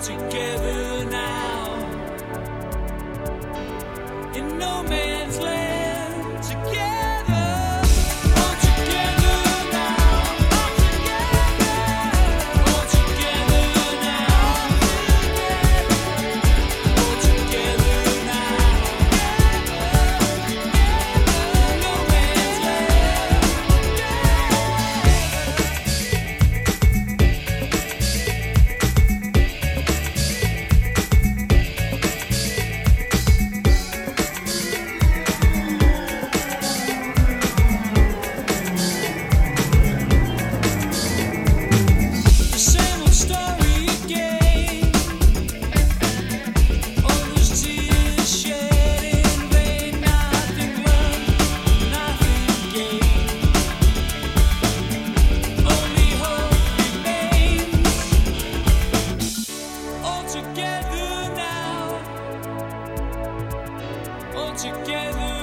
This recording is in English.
together now. No man's together